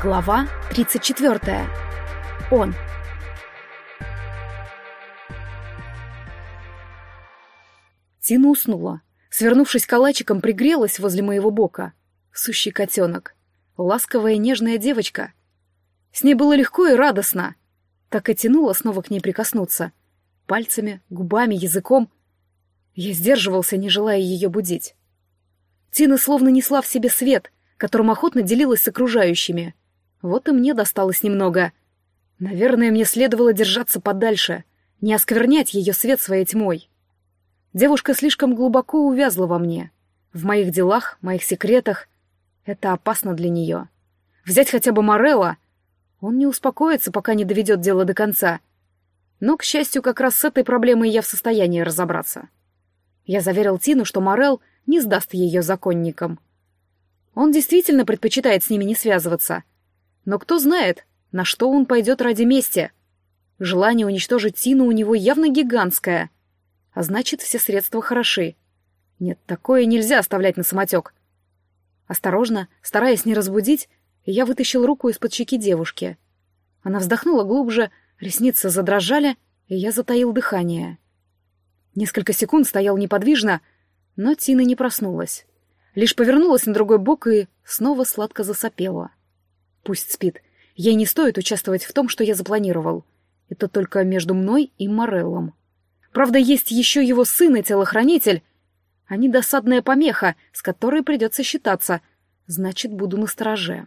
Глава 34. Он. Тина уснула. Свернувшись калачиком, пригрелась возле моего бока. Сущий котенок. Ласковая нежная девочка. С ней было легко и радостно. Так и тянуло снова к ней прикоснуться. Пальцами, губами, языком. Я сдерживался, не желая ее будить. Тина словно несла в себе свет, которым охотно делилась с окружающими. Вот и мне досталось немного. Наверное, мне следовало держаться подальше, не осквернять ее свет своей тьмой. Девушка слишком глубоко увязла во мне. В моих делах, моих секретах. Это опасно для нее. Взять хотя бы Морелла. Он не успокоится, пока не доведет дело до конца. Но, к счастью, как раз с этой проблемой я в состоянии разобраться. Я заверил Тину, что Морел не сдаст ее законникам. Он действительно предпочитает с ними не связываться — но кто знает, на что он пойдет ради мести. Желание уничтожить Тину у него явно гигантское. А значит, все средства хороши. Нет, такое нельзя оставлять на самотек. Осторожно, стараясь не разбудить, я вытащил руку из-под щеки девушки. Она вздохнула глубже, ресницы задрожали, и я затаил дыхание. Несколько секунд стоял неподвижно, но Тина не проснулась. Лишь повернулась на другой бок и снова сладко засопела. Пусть спит. Ей не стоит участвовать в том, что я запланировал. Это только между мной и Мореллом. Правда, есть еще его сын и телохранитель. Они досадная помеха, с которой придется считаться. Значит, буду на стороже.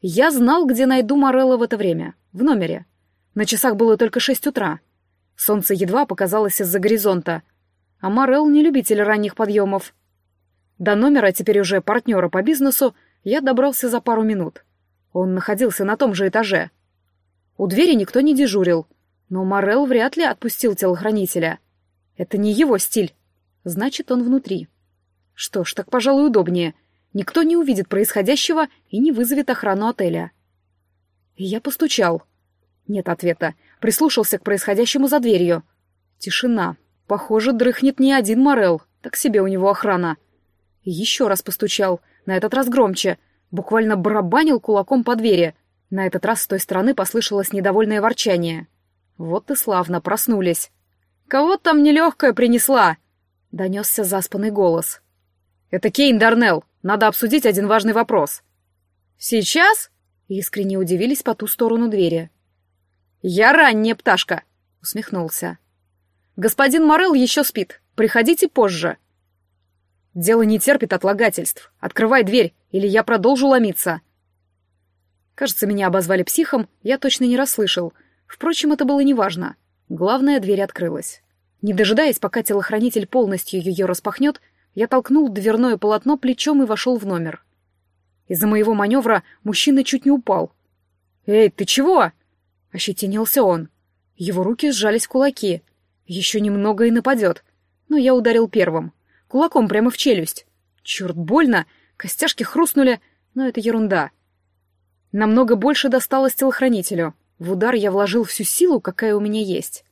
Я знал, где найду Морелла в это время. В номере. На часах было только шесть утра. Солнце едва показалось из-за горизонта. А Морелл не любитель ранних подъемов. До номера, теперь уже партнера по бизнесу, я добрался за пару минут. Он находился на том же этаже. У двери никто не дежурил, но Морел вряд ли отпустил телохранителя. Это не его стиль. Значит, он внутри. Что ж, так, пожалуй, удобнее. Никто не увидит происходящего и не вызовет охрану отеля. я постучал. Нет ответа. Прислушался к происходящему за дверью. Тишина. Похоже, дрыхнет не один Морел. Так себе у него охрана. еще раз постучал. На этот раз громче — буквально барабанил кулаком по двери. На этот раз с той стороны послышалось недовольное ворчание. Вот и славно проснулись. «Кого там нелегкая принесла?» — донесся заспанный голос. «Это Кейн Дарнелл. Надо обсудить один важный вопрос». «Сейчас?» — искренне удивились по ту сторону двери. «Я ранняя пташка», — усмехнулся. «Господин Морел еще спит. Приходите позже». «Дело не терпит отлагательств. Открывай дверь, или я продолжу ломиться. Кажется, меня обозвали психом, я точно не расслышал. Впрочем, это было неважно. Главное, дверь открылась. Не дожидаясь, пока телохранитель полностью ее распахнет, я толкнул дверное полотно плечом и вошел в номер. Из-за моего маневра мужчина чуть не упал. «Эй, ты чего?» — ощетинился он. Его руки сжались в кулаки. Еще немного и нападет. Но я ударил первым. Кулаком прямо в челюсть. Черт, больно! Костяшки хрустнули, но это ерунда. Намного больше досталось телохранителю. В удар я вложил всю силу, какая у меня есть.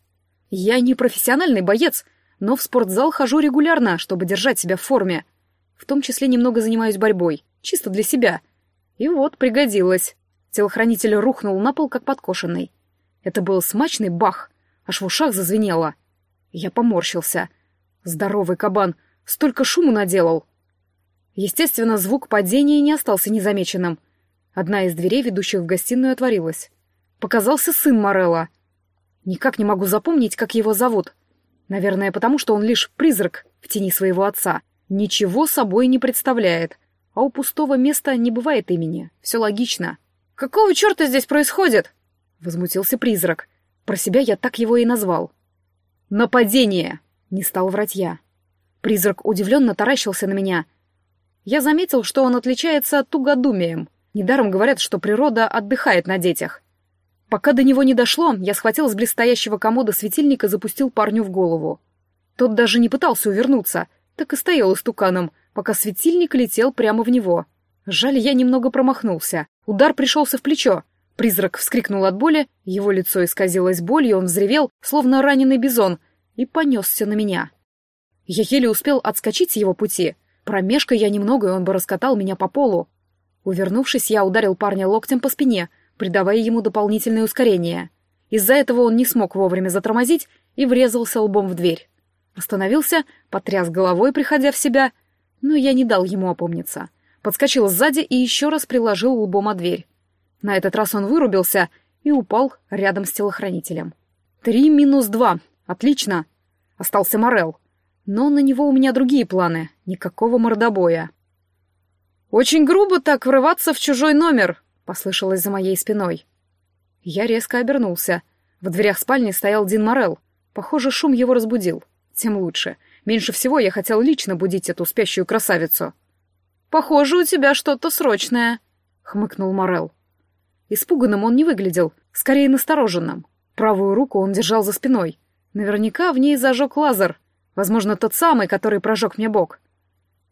Я не профессиональный боец, но в спортзал хожу регулярно, чтобы держать себя в форме. В том числе немного занимаюсь борьбой, чисто для себя. И вот, пригодилось. Телохранитель рухнул на пол, как подкошенный. Это был смачный бах, аж в ушах зазвенело. Я поморщился. Здоровый кабан, столько шуму наделал. Естественно, звук падения не остался незамеченным. Одна из дверей, ведущих в гостиную, отворилась. Показался сын Морелла. Никак не могу запомнить, как его зовут. Наверное, потому что он лишь призрак в тени своего отца. Ничего собой не представляет. А у пустого места не бывает имени. Все логично. «Какого черта здесь происходит?» — возмутился призрак. Про себя я так его и назвал. «Нападение!» — не стал врать я. Призрак удивленно таращился на меня — я заметил, что он отличается тугодумием. Недаром говорят, что природа отдыхает на детях. Пока до него не дошло, я схватил с блестящего комода светильник и запустил парню в голову. Тот даже не пытался увернуться, так и стоял истуканом, пока светильник летел прямо в него. Жаль, я немного промахнулся. Удар пришелся в плечо. Призрак вскрикнул от боли, его лицо исказилось болью, он взревел, словно раненый бизон, и понесся на меня. Я еле успел отскочить с его пути — Промешка я немного, и он бы раскатал меня по полу. Увернувшись, я ударил парня локтем по спине, придавая ему дополнительное ускорение. Из-за этого он не смог вовремя затормозить и врезался лбом в дверь. Остановился, потряс головой, приходя в себя, но я не дал ему опомниться. Подскочил сзади и еще раз приложил лбом о дверь. На этот раз он вырубился и упал рядом с телохранителем. Три минус два. Отлично. Остался Морел. Но на него у меня другие планы. Никакого мордобоя. «Очень грубо так врываться в чужой номер», — послышалось за моей спиной. Я резко обернулся. В дверях спальни стоял Дин Морел. Похоже, шум его разбудил. Тем лучше. Меньше всего я хотел лично будить эту спящую красавицу. «Похоже, у тебя что-то срочное», — хмыкнул Морел. Испуганным он не выглядел, скорее настороженным. Правую руку он держал за спиной. Наверняка в ней зажег лазер. Возможно, тот самый, который прожег мне бок.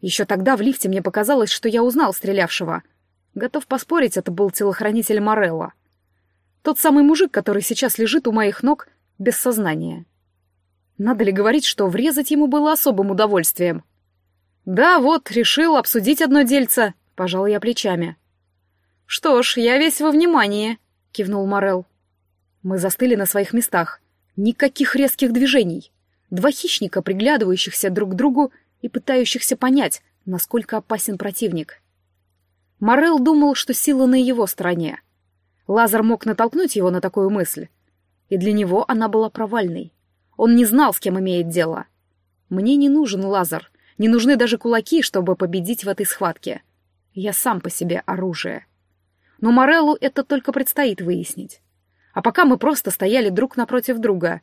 Еще тогда в лифте мне показалось, что я узнал стрелявшего. Готов поспорить, это был телохранитель Морелла. Тот самый мужик, который сейчас лежит у моих ног без сознания. Надо ли говорить, что врезать ему было особым удовольствием? «Да, вот, решил обсудить одно дельце», — пожал я плечами. «Что ж, я весь во внимании», — кивнул Морел. Мы застыли на своих местах. Никаких резких движений. Два хищника, приглядывающихся друг к другу и пытающихся понять, насколько опасен противник. Морел думал, что сила на его стороне. Лазар мог натолкнуть его на такую мысль. И для него она была провальной. Он не знал, с кем имеет дело. Мне не нужен лазер, не нужны даже кулаки, чтобы победить в этой схватке. Я сам по себе оружие. Но Мореллу это только предстоит выяснить. А пока мы просто стояли друг напротив друга.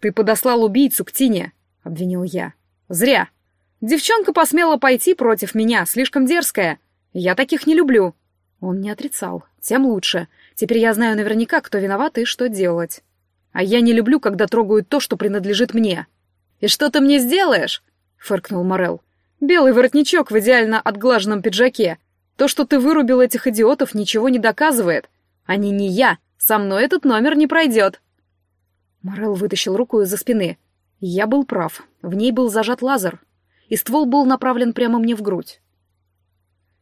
«Ты подослал убийцу к Тине», — обвинил я. «Зря. Девчонка посмела пойти против меня, слишком дерзкая. Я таких не люблю». Он не отрицал. Тем лучше. Теперь я знаю наверняка, кто виноват и что делать. А я не люблю, когда трогают то, что принадлежит мне. И что ты мне сделаешь? фыркнул Морел. Белый воротничок в идеально отглаженном пиджаке. То, что ты вырубил этих идиотов, ничего не доказывает. Они не я. Со мной этот номер не пройдет. Морел вытащил руку из-за спины. Я был прав. В ней был зажат лазер. И ствол был направлен прямо мне в грудь.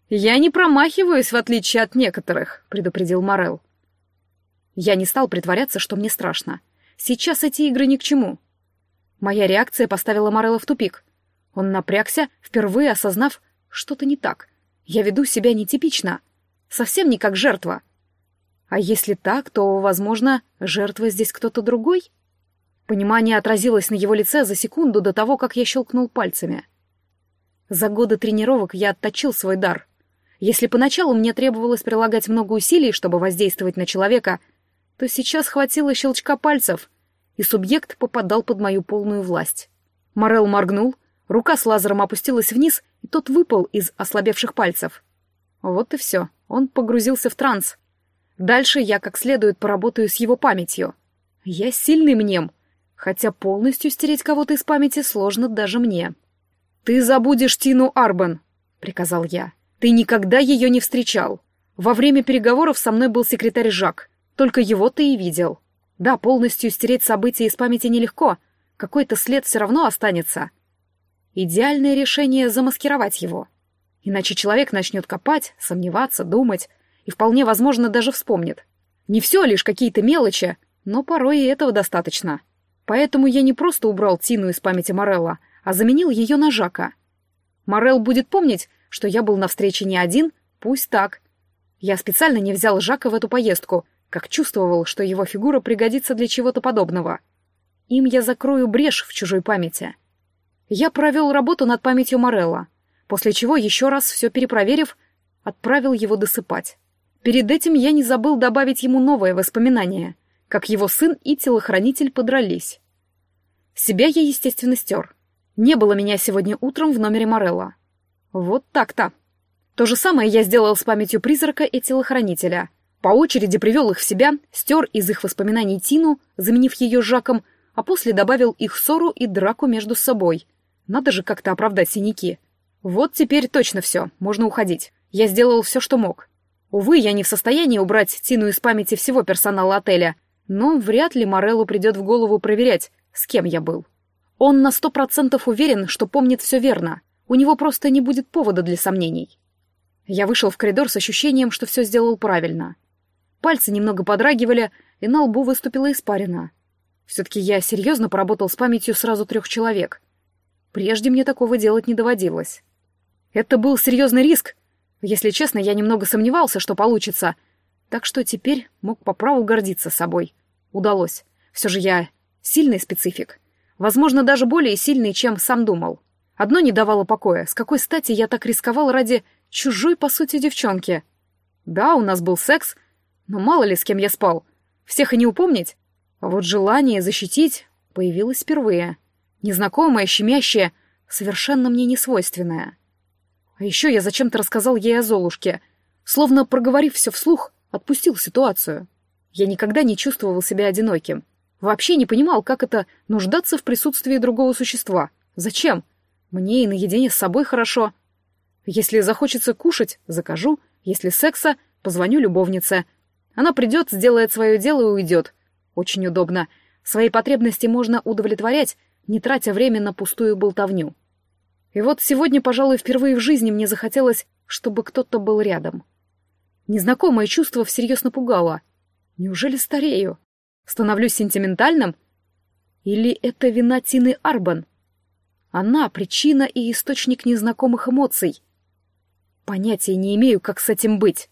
«Я не промахиваюсь, в отличие от некоторых», — предупредил Морел. Я не стал притворяться, что мне страшно. Сейчас эти игры ни к чему. Моя реакция поставила Морелла в тупик. Он напрягся, впервые осознав, что-то не так. Я веду себя нетипично. Совсем не как жертва. А если так, то, возможно, жертва здесь кто-то другой? Понимание отразилось на его лице за секунду до того, как я щелкнул пальцами. За годы тренировок я отточил свой дар. Если поначалу мне требовалось прилагать много усилий, чтобы воздействовать на человека — то сейчас хватило щелчка пальцев, и субъект попадал под мою полную власть. Морел моргнул, рука с лазером опустилась вниз, и тот выпал из ослабевших пальцев. Вот и все, он погрузился в транс. Дальше я как следует поработаю с его памятью. Я сильный мнем, хотя полностью стереть кого-то из памяти сложно даже мне. «Ты забудешь Тину Арбен», — приказал я. «Ты никогда ее не встречал. Во время переговоров со мной был секретарь Жак. Только его ты и видел. Да, полностью стереть события из памяти нелегко. Какой-то след все равно останется. Идеальное решение — замаскировать его. Иначе человек начнет копать, сомневаться, думать, и вполне возможно даже вспомнит. Не все лишь какие-то мелочи, но порой и этого достаточно. Поэтому я не просто убрал Тину из памяти Морелла, а заменил ее на Жака. Морел будет помнить, что я был на встрече не один, пусть так. Я специально не взял Жака в эту поездку — как чувствовал, что его фигура пригодится для чего-то подобного. Им я закрою брешь в чужой памяти. Я провел работу над памятью Морелла, после чего, еще раз все перепроверив, отправил его досыпать. Перед этим я не забыл добавить ему новое воспоминание, как его сын и телохранитель подрались. Себя я, естественно, стер. Не было меня сегодня утром в номере Морелла. Вот так-то. То же самое я сделал с памятью призрака и телохранителя — по очереди привел их в себя, стер из их воспоминаний Тину, заменив ее Жаком, а после добавил их ссору и драку между собой. Надо же как-то оправдать синяки. Вот теперь точно все, можно уходить. Я сделал все, что мог. Увы, я не в состоянии убрать Тину из памяти всего персонала отеля, но вряд ли Мореллу придет в голову проверять, с кем я был. Он на сто процентов уверен, что помнит все верно. У него просто не будет повода для сомнений. Я вышел в коридор с ощущением, что все сделал правильно. Пальцы немного подрагивали, и на лбу выступила испарина. Все-таки я серьезно поработал с памятью сразу трех человек. Прежде мне такого делать не доводилось. Это был серьезный риск. Если честно, я немного сомневался, что получится. Так что теперь мог по праву гордиться собой. Удалось. Все же я сильный специфик. Возможно, даже более сильный, чем сам думал. Одно не давало покоя. С какой стати я так рисковал ради чужой, по сути, девчонки? Да, у нас был секс, но мало ли с кем я спал. Всех и не упомнить. А вот желание защитить появилось впервые. Незнакомое, щемящее, совершенно мне не свойственное. А еще я зачем-то рассказал ей о Золушке. Словно проговорив все вслух, отпустил ситуацию. Я никогда не чувствовал себя одиноким. Вообще не понимал, как это нуждаться в присутствии другого существа. Зачем? Мне и наедине с собой хорошо. Если захочется кушать, закажу. Если секса, позвоню любовнице. Она придет, сделает свое дело и уйдет. Очень удобно. Свои потребности можно удовлетворять, не тратя время на пустую болтовню. И вот сегодня, пожалуй, впервые в жизни мне захотелось, чтобы кто-то был рядом. Незнакомое чувство всерьез напугало. Неужели старею? Становлюсь сентиментальным? Или это вина Тины Арбан? Она — причина и источник незнакомых эмоций. Понятия не имею, как с этим быть.